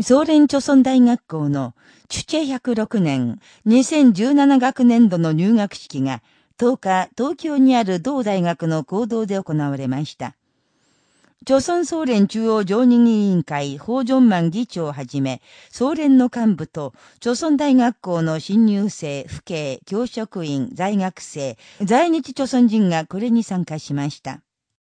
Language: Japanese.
総連貯村大学校のチュチェ106年2017学年度の入学式が10日東京にある同大学の講堂で行われました。朝村総連中央常任委員会法ジョマン議長をはじめ、総連の幹部と、朝村大学校の新入生、父兄、教職員、在学生、在日朝村人がこれに参加しました。